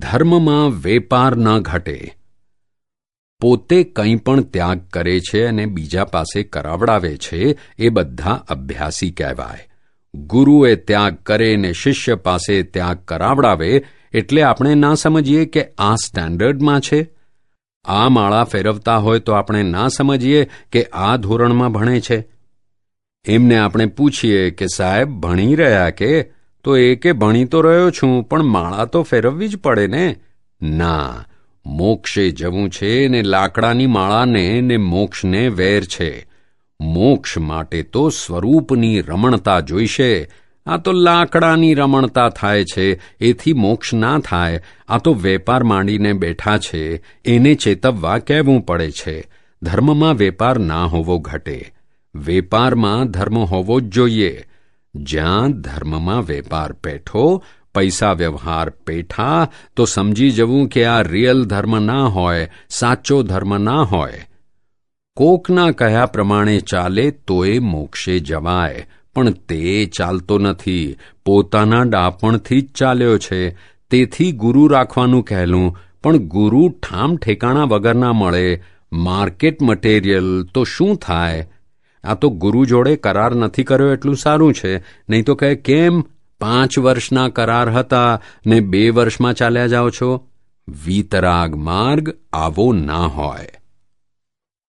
ધર્મમાં વેપાર ન ઘટે. પોતે કંઈ પણ ત્યાગ કરે છે અને બીજા પાસે કરાવડાવે છે, એ બધા અભ્યાસી કહેવાય. ગુરુએ ત્યાગ કરે ને શિષ્ય પાસે ત્યાગ કરાવડાવે, એટલે આપણે ના સમજીએ કે આ સ્ટેન્ડર્ડમાં છે? આ માળા ફેરવતા હોય તો આપણે ના સમજીએ કે આ ધોરણમાં ભણે છે? એમને આપણે પૂછીએ કે સાહેબ ભણી રહ્યા કે તો એ કે ભણી તો રહ્યો છું, પણ માળા તો ફેરવવી જ પડે ને? ના, મોક્ષે જવું છે ને લાકડાની માળાને ને મોક્ષને વેર છે. મોક્ષ માટે તો સ્વરૂપની રમણતા જોઈશે. આ તો લાકડાની રમણતા થાય છે, એથી મોક્ષ ના થાય. આ તો વેપાર માંડીને બેઠા છે, એને ચેતવવા કહેવું પડે છે. ધર્મમાં વેપાર ના હોવો ઘટે. વેપારમાં ધર્મ હોવો જ જોઈએ. જ્યાં ધર્મમાં વેપાર પેઠો, પૈસા વ્યવહાર પેઠા, તો સમજી જવું કે આ રિયલ ધર્મ ના હોય, સાચો ધર્મ ના હોય. કોકના કહ્યા પ્રમાણે ચાલે તોય મોક્ષે જવાય, પણ તે ચાલતો નથી. પોતાના ડાપણથી જ ચાલ્યો છે. તેથી ગુરુ રાખવાનું કહેલું, પણ ગુરુ ઠામ ઠેકાણા વગરના મળે. માર્કેટ મટીરિયલ તો શું થાય? આ તો ગુરુ જોડે કરાર નથી કર્યો એટલું સારું છે. નહીં તો કહે, કેમ પાંચ વર્ષના કરાર હતા ને બે વર્ષમાં ચાલ્યા જાઓ છો? વીતરાગ માર્ગ આવો ના હોય.